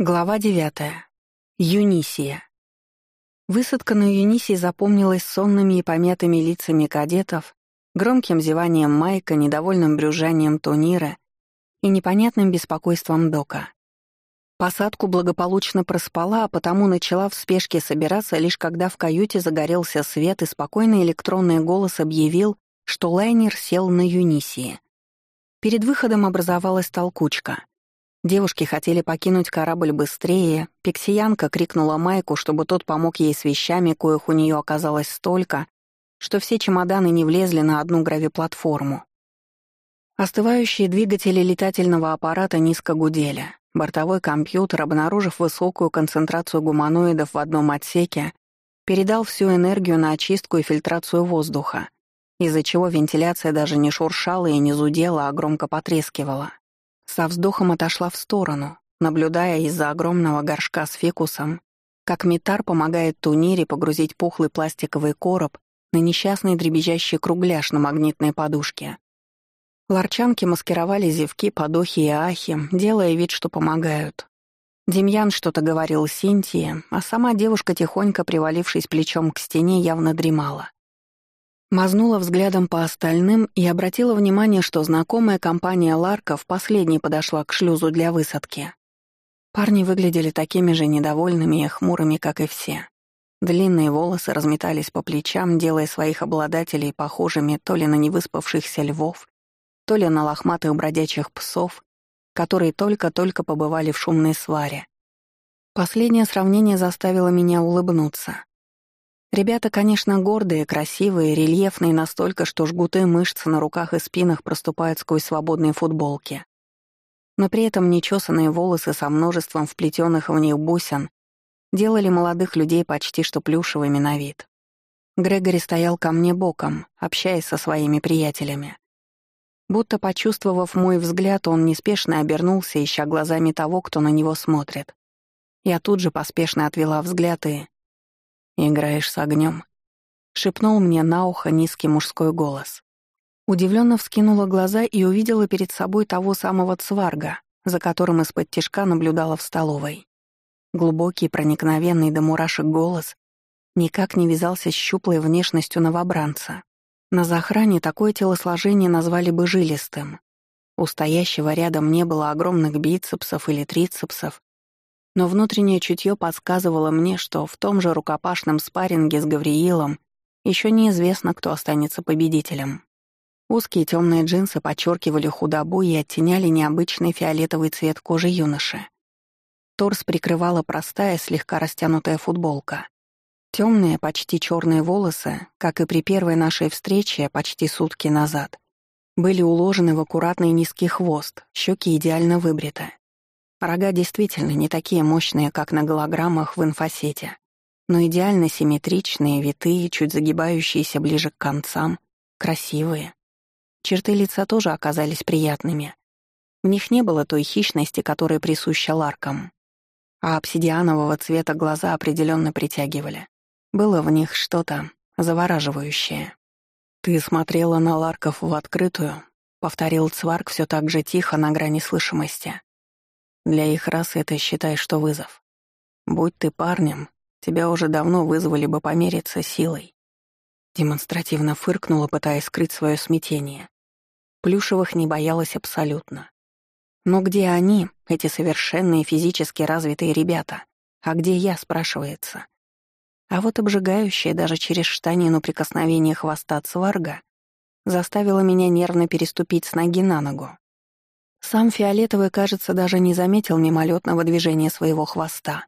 Глава девятая. Юнисия. Высадка на Юнисии запомнилась сонными и помятыми лицами кадетов, громким зеванием Майка, недовольным брюзжанием Тонира и непонятным беспокойством Дока. Посадку благополучно проспала, а потому начала в спешке собираться, лишь когда в каюте загорелся свет и спокойный электронный голос объявил, что лайнер сел на Юнисии. Перед выходом образовалась толкучка — Девушки хотели покинуть корабль быстрее, пиксиянка крикнула Майку, чтобы тот помог ей с вещами, коих у нее оказалось столько, что все чемоданы не влезли на одну гравиплатформу. Остывающие двигатели летательного аппарата низко гудели. Бортовой компьютер, обнаружив высокую концентрацию гуманоидов в одном отсеке, передал всю энергию на очистку и фильтрацию воздуха, из-за чего вентиляция даже не шуршала и не зудела, а громко потрескивала. Со вздохом отошла в сторону, наблюдая из-за огромного горшка с фикусом, как Митар помогает Тунире погрузить пухлый пластиковый короб на несчастный дребезжащий кругляш на магнитной подушке. Ларчанки маскировали зевки, подохи и ахи, делая вид, что помогают. Демьян что-то говорил Синтии, а сама девушка, тихонько привалившись плечом к стене, явно дремала. Мазнула взглядом по остальным и обратила внимание, что знакомая компания Ларков последней подошла к шлюзу для высадки. Парни выглядели такими же недовольными и хмурыми, как и все. Длинные волосы разметались по плечам, делая своих обладателей похожими то ли на невыспавшихся львов, то ли на лохматых бродячих псов, которые только-только побывали в шумной сваре. Последнее сравнение заставило меня улыбнуться. Ребята, конечно, гордые, красивые, рельефные настолько, что жгуты мышц на руках и спинах проступают сквозь свободные футболки. Но при этом нечесанные волосы со множеством вплетенных в них бусин делали молодых людей почти что плюшевыми на вид. Грегори стоял ко мне боком, общаясь со своими приятелями. Будто почувствовав мой взгляд, он неспешно обернулся, ища глазами того, кто на него смотрит. Я тут же поспешно отвела взгляд и «Играешь с огнем, шепнул мне на ухо низкий мужской голос. Удивленно вскинула глаза и увидела перед собой того самого цварга, за которым из-под тишка наблюдала в столовой. Глубокий, проникновенный до мурашек голос никак не вязался с щуплой внешностью новобранца. На захране такое телосложение назвали бы жилистым. У стоящего рядом не было огромных бицепсов или трицепсов, но внутреннее чутье подсказывало мне, что в том же рукопашном спарринге с Гавриилом еще неизвестно, кто останется победителем. Узкие темные джинсы подчеркивали худобу и оттеняли необычный фиолетовый цвет кожи юноши. Торс прикрывала простая, слегка растянутая футболка. Темные, почти черные волосы, как и при первой нашей встрече почти сутки назад, были уложены в аккуратный низкий хвост, щеки идеально выбриты. Рога действительно не такие мощные, как на голограммах в инфосете, но идеально симметричные, витые, чуть загибающиеся ближе к концам, красивые. Черты лица тоже оказались приятными. В них не было той хищности, которая присуща ларкам. А обсидианового цвета глаза определенно притягивали. Было в них что-то завораживающее. «Ты смотрела на ларков в открытую», — повторил Цварк все так же тихо на грани слышимости. Для их расы это считай, что вызов. Будь ты парнем, тебя уже давно вызвали бы помериться силой. Демонстративно фыркнула, пытаясь скрыть свое смятение. Плюшевых не боялась абсолютно. Но где они, эти совершенные физически развитые ребята? А где я, спрашивается? А вот обжигающее даже через штанину прикосновение хвоста цварга заставило меня нервно переступить с ноги на ногу. Сам Фиолетовый, кажется, даже не заметил мимолетного движения своего хвоста.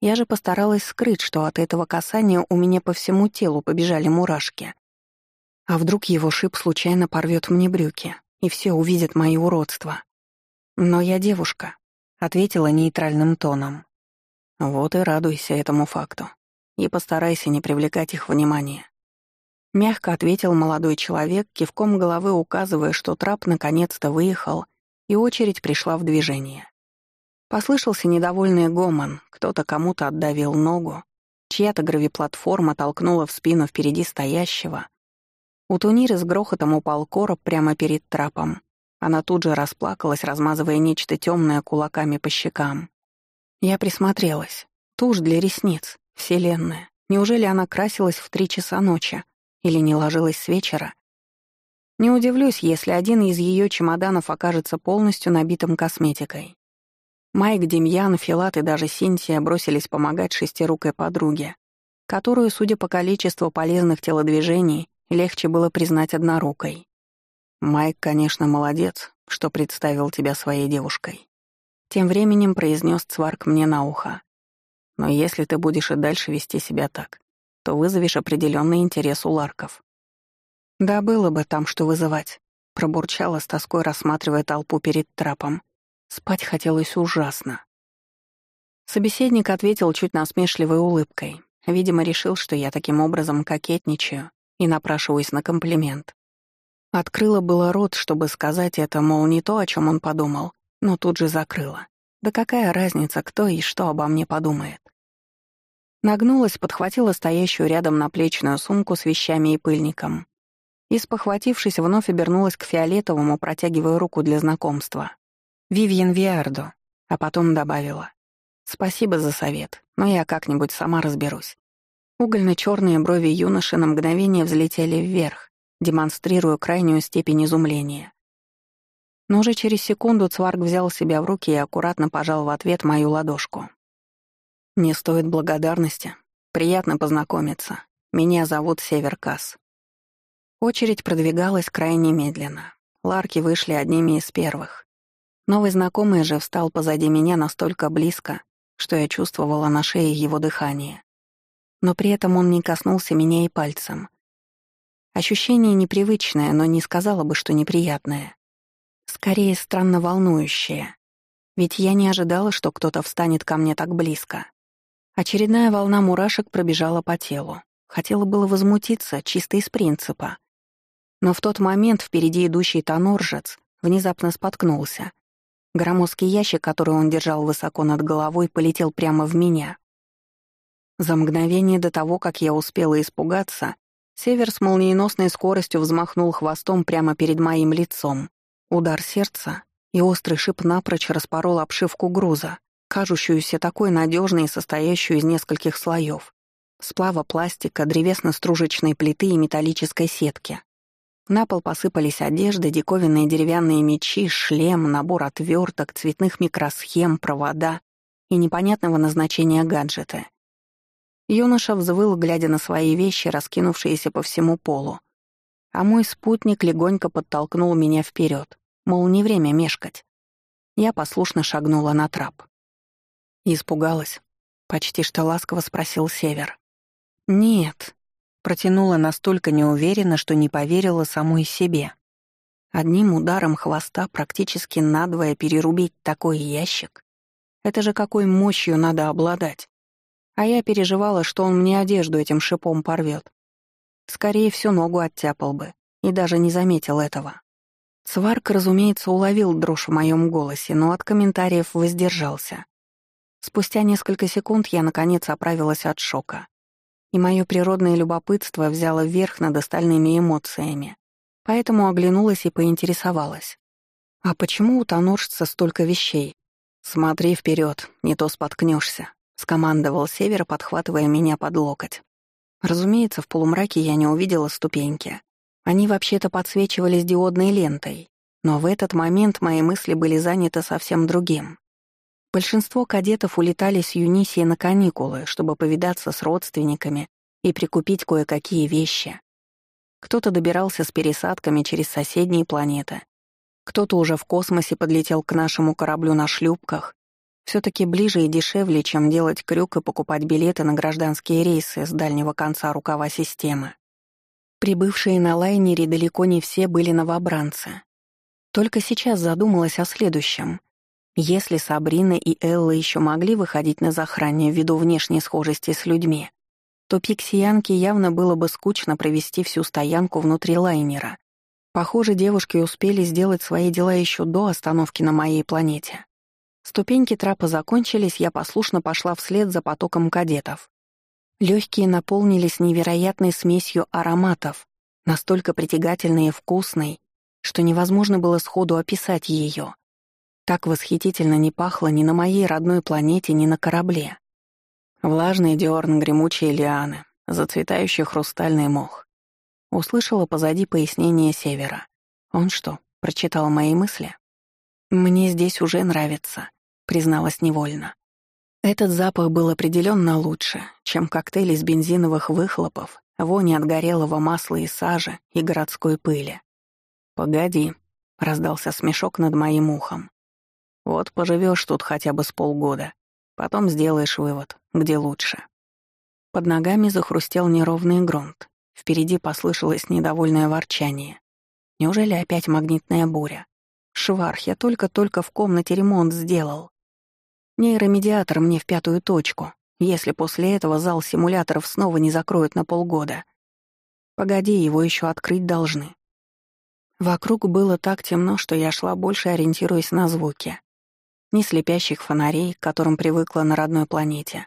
Я же постаралась скрыть, что от этого касания у меня по всему телу побежали мурашки. А вдруг его шип случайно порвет мне брюки, и все увидят мои уродства. Но я девушка, — ответила нейтральным тоном. Вот и радуйся этому факту. И постарайся не привлекать их внимания. Мягко ответил молодой человек, кивком головы указывая, что трап наконец-то выехал — и очередь пришла в движение. Послышался недовольный гомон, кто-то кому-то отдавил ногу, чья-то гравиплатформа толкнула в спину впереди стоящего. У Туниры с грохотом упал короб прямо перед трапом. Она тут же расплакалась, размазывая нечто темное кулаками по щекам. Я присмотрелась. Тушь для ресниц. Вселенная. Неужели она красилась в три часа ночи? Или не ложилась с вечера? Не удивлюсь, если один из ее чемоданов окажется полностью набитым косметикой. Майк, Демьян, Филат и даже Синтия бросились помогать шестирукой подруге, которую, судя по количеству полезных телодвижений, легче было признать однорукой. «Майк, конечно, молодец, что представил тебя своей девушкой». Тем временем произнес Цварк мне на ухо. «Но если ты будешь и дальше вести себя так, то вызовешь определенный интерес у Ларков. «Да было бы там что вызывать», — пробурчала с тоской, рассматривая толпу перед трапом. Спать хотелось ужасно. Собеседник ответил чуть насмешливой улыбкой. Видимо, решил, что я таким образом кокетничаю и напрашиваюсь на комплимент. Открыла было рот, чтобы сказать это, мол, не то, о чем он подумал, но тут же закрыла. Да какая разница, кто и что обо мне подумает. Нагнулась, подхватила стоящую рядом наплечную сумку с вещами и пыльником и, спохватившись, вновь обернулась к фиолетовому, протягивая руку для знакомства. «Вивьен Виардо», а потом добавила. «Спасибо за совет, но я как-нибудь сама разберусь». Угольно-черные брови юноши на мгновение взлетели вверх, демонстрируя крайнюю степень изумления. Но уже через секунду Цварг взял себя в руки и аккуратно пожал в ответ мою ладошку. «Не стоит благодарности. Приятно познакомиться. Меня зовут Север Касс. Очередь продвигалась крайне медленно. Ларки вышли одними из первых. Новый знакомый же встал позади меня настолько близко, что я чувствовала на шее его дыхание. Но при этом он не коснулся меня и пальцем. Ощущение непривычное, но не сказала бы, что неприятное. Скорее, странно волнующее. Ведь я не ожидала, что кто-то встанет ко мне так близко. Очередная волна мурашек пробежала по телу. Хотела было возмутиться, чисто из принципа. Но в тот момент впереди идущий тоноржец внезапно споткнулся. Громоздкий ящик, который он держал высоко над головой, полетел прямо в меня. За мгновение до того, как я успела испугаться, Север с молниеносной скоростью взмахнул хвостом прямо перед моим лицом. Удар сердца, и острый шип напрочь распорол обшивку груза, кажущуюся такой надежной и состоящую из нескольких слоев. Сплава пластика, древесно-стружечной плиты и металлической сетки. На пол посыпались одежды, диковинные деревянные мечи, шлем, набор отверток, цветных микросхем, провода и непонятного назначения гаджеты. Юноша взвыл, глядя на свои вещи, раскинувшиеся по всему полу. А мой спутник легонько подтолкнул меня вперед, мол, не время мешкать. Я послушно шагнула на трап. Испугалась. Почти что ласково спросил Север. «Нет», Протянула настолько неуверенно, что не поверила самой себе. Одним ударом хвоста практически надвое перерубить такой ящик. Это же какой мощью надо обладать. А я переживала, что он мне одежду этим шипом порвет. Скорее всю ногу оттяпал бы, и даже не заметил этого. Сварк, разумеется, уловил дрожь в моем голосе, но от комментариев воздержался. Спустя несколько секунд я, наконец, оправилась от шока и мое природное любопытство взяло верх над остальными эмоциями. Поэтому оглянулась и поинтересовалась. «А почему у тоноржца столько вещей?» «Смотри вперед, не то споткнешься, скомандовал Север, подхватывая меня под локоть. Разумеется, в полумраке я не увидела ступеньки. Они вообще-то подсвечивались диодной лентой, но в этот момент мои мысли были заняты совсем другим. Большинство кадетов улетали с Юнисии на каникулы, чтобы повидаться с родственниками и прикупить кое-какие вещи. Кто-то добирался с пересадками через соседние планеты. Кто-то уже в космосе подлетел к нашему кораблю на шлюпках. все таки ближе и дешевле, чем делать крюк и покупать билеты на гражданские рейсы с дальнего конца рукава системы. Прибывшие на лайнере далеко не все были новобранцы. Только сейчас задумалась о следующем. Если Сабрина и Элла еще могли выходить на захране ввиду внешней схожести с людьми, то пиксиянке явно было бы скучно провести всю стоянку внутри лайнера. Похоже, девушки успели сделать свои дела еще до остановки на моей планете. Ступеньки трапа закончились, я послушно пошла вслед за потоком кадетов. Легкие наполнились невероятной смесью ароматов, настолько притягательной и вкусной, что невозможно было сходу описать ее. Так восхитительно не пахло ни на моей родной планете, ни на корабле. Влажный дерн, гремучие лианы, зацветающий хрустальный мох. Услышала позади пояснение Севера. Он что, прочитал мои мысли? «Мне здесь уже нравится», — призналась невольно. Этот запах был определенно лучше, чем коктейль из бензиновых выхлопов, вони от горелого масла и сажи и городской пыли. «Погоди», — раздался смешок над моим ухом. «Вот поживешь тут хотя бы с полгода, потом сделаешь вывод, где лучше». Под ногами захрустел неровный грунт. Впереди послышалось недовольное ворчание. Неужели опять магнитная буря? Шварх, я только-только в комнате ремонт сделал. Нейромедиатор мне в пятую точку, если после этого зал симуляторов снова не закроют на полгода. Погоди, его еще открыть должны. Вокруг было так темно, что я шла больше ориентируясь на звуки. Ни слепящих фонарей, к которым привыкла на родной планете,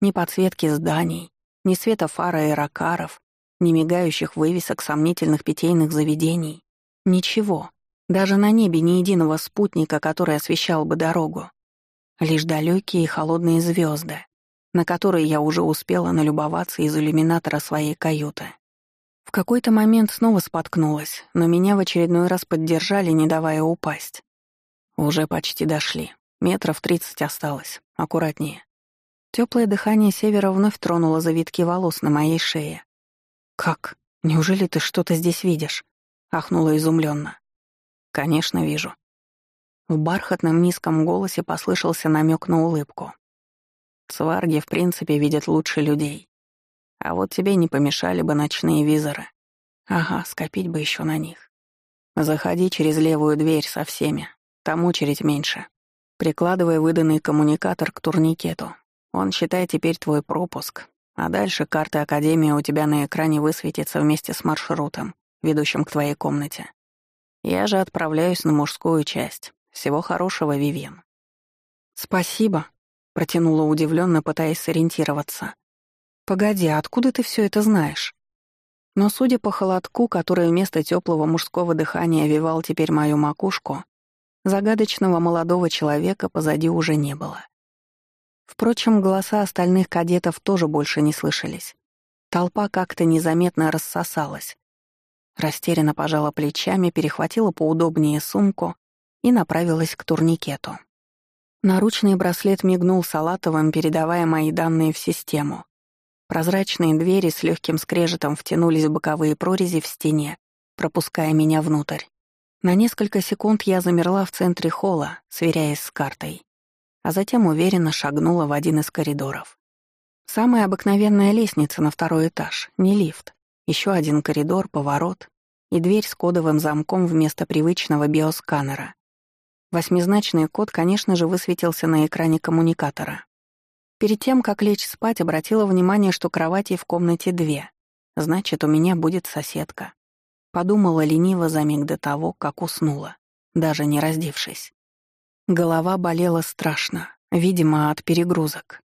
ни подсветки зданий, ни света фар аэрокаров, ни мигающих вывесок сомнительных питейных заведений. Ничего. Даже на небе ни единого спутника, который освещал бы дорогу. Лишь далекие и холодные звезды, на которые я уже успела налюбоваться из иллюминатора своей каюты. В какой-то момент снова споткнулась, но меня в очередной раз поддержали, не давая упасть. Уже почти дошли. Метров тридцать осталось. Аккуратнее. Теплое дыхание севера вновь тронуло завитки волос на моей шее. «Как? Неужели ты что-то здесь видишь?» — ахнула изумленно. «Конечно, вижу». В бархатном низком голосе послышался намек на улыбку. Сварги, в принципе, видят лучше людей. А вот тебе не помешали бы ночные визоры. Ага, скопить бы еще на них. Заходи через левую дверь со всеми. Там очередь меньше. Прикладывай выданный коммуникатор к турникету. Он, считай, теперь твой пропуск. А дальше карта Академии у тебя на экране высветится вместе с маршрутом, ведущим к твоей комнате. Я же отправляюсь на мужскую часть. Всего хорошего, Вивьен». «Спасибо», — протянула удивленно, пытаясь сориентироваться. «Погоди, откуда ты все это знаешь?» Но судя по холодку, который вместо теплого мужского дыхания овивал теперь мою макушку, загадочного молодого человека позади уже не было. Впрочем, голоса остальных кадетов тоже больше не слышались. Толпа как-то незаметно рассосалась. Растерянно пожала плечами, перехватила поудобнее сумку и направилась к турникету. Наручный браслет мигнул салатовым, передавая мои данные в систему. Прозрачные двери с легким скрежетом втянулись в боковые прорези в стене, пропуская меня внутрь. На несколько секунд я замерла в центре холла, сверяясь с картой, а затем уверенно шагнула в один из коридоров. Самая обыкновенная лестница на второй этаж, не лифт. Еще один коридор, поворот и дверь с кодовым замком вместо привычного биосканера. Восьмизначный код, конечно же, высветился на экране коммуникатора. Перед тем, как лечь спать, обратила внимание, что кровати в комнате две. Значит, у меня будет соседка. Подумала лениво за миг до того, как уснула, даже не раздевшись. Голова болела страшно, видимо, от перегрузок.